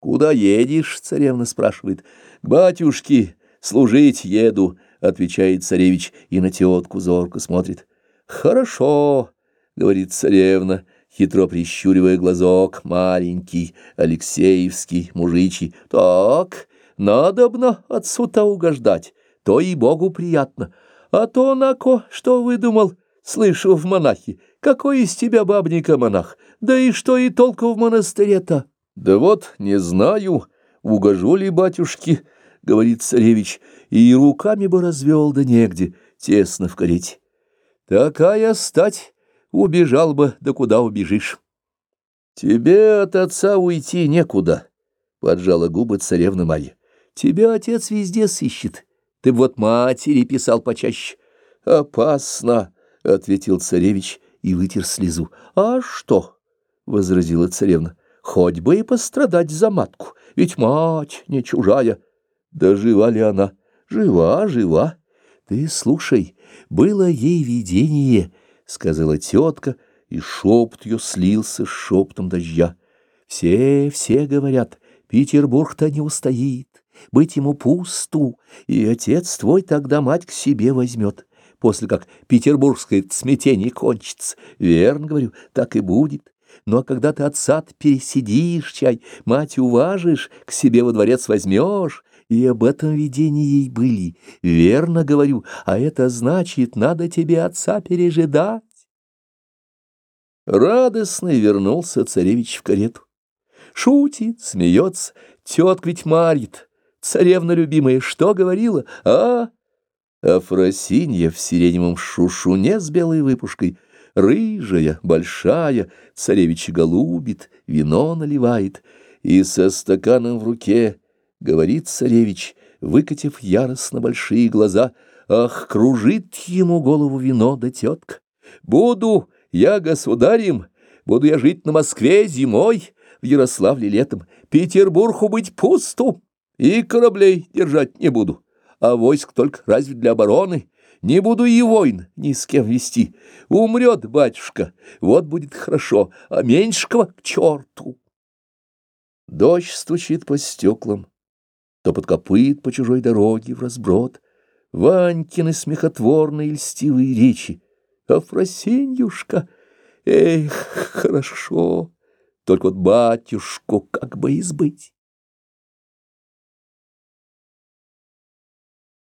Куда едешь? — царевна спрашивает. — К батюшке служить еду, — отвечает царевич и на тетку зорко смотрит. — Хорошо, — говорит царевна, хитро прищуривая глазок, маленький, Алексеевский, мужичий. — Так, надобно отцу-то угождать, то и Богу приятно. А то, Нако, что выдумал, слышу в монахи, какой из тебя бабника монах, да и что и толку в монастыре-то? Да вот, не знаю, угожу ли батюшке, — говорит царевич, и руками бы развел, да негде, тесно в карете. Такая стать, убежал бы, да куда убежишь? Тебе от отца уйти некуда, — поджала губы царевна Марья. Тебя отец везде сыщет. Ты вот матери писал почаще. Опасно, — ответил царевич и вытер слезу. А что? — возразила царевна. Хоть бы и пострадать за матку, ведь мать не чужая. Да жива ли она? Жива, жива. Ты слушай, было ей видение, — сказала тетка, и шепот ее слился с шепотом дождя. Все, все говорят, Петербург-то не устоит, быть ему пусту, и отец твой тогда мать к себе возьмет, после как петербургское смятение кончится. Верно, говорю, так и будет. Но когда ты отца пересидишь, чай, мать уважишь, к себе во дворец возьмешь, и об этом видении были. Верно говорю, а это значит, надо тебе отца пережидать. Радостный вернулся царевич в карету. Шутит, смеется, тетка ведь марит. Царевна любимая, что говорила, а? Афросинья в сиреневом шушуне с белой выпушкой — рыжая, большая, царевича голубит, вино наливает, и со стаканом в руке говорит царевич, выкатив яростно большие глаза, ах, кружит ему голову вино да тетка. Буду я государем, буду я жить на Москве зимой, в Ярославле летом, Петербургу быть пусту, и кораблей держать не буду, а войск только разве для обороны, не буду и войн ни с кем вести. Умрет батюшка, вот будет хорошо, а меньшего к черту. Дождь стучит по стеклам, то под копыт по чужой дороге в разброд. Ванькины смехотворные льстивые речи. Афросиньюшка, эх, хорошо, только вот батюшку как бы избыть.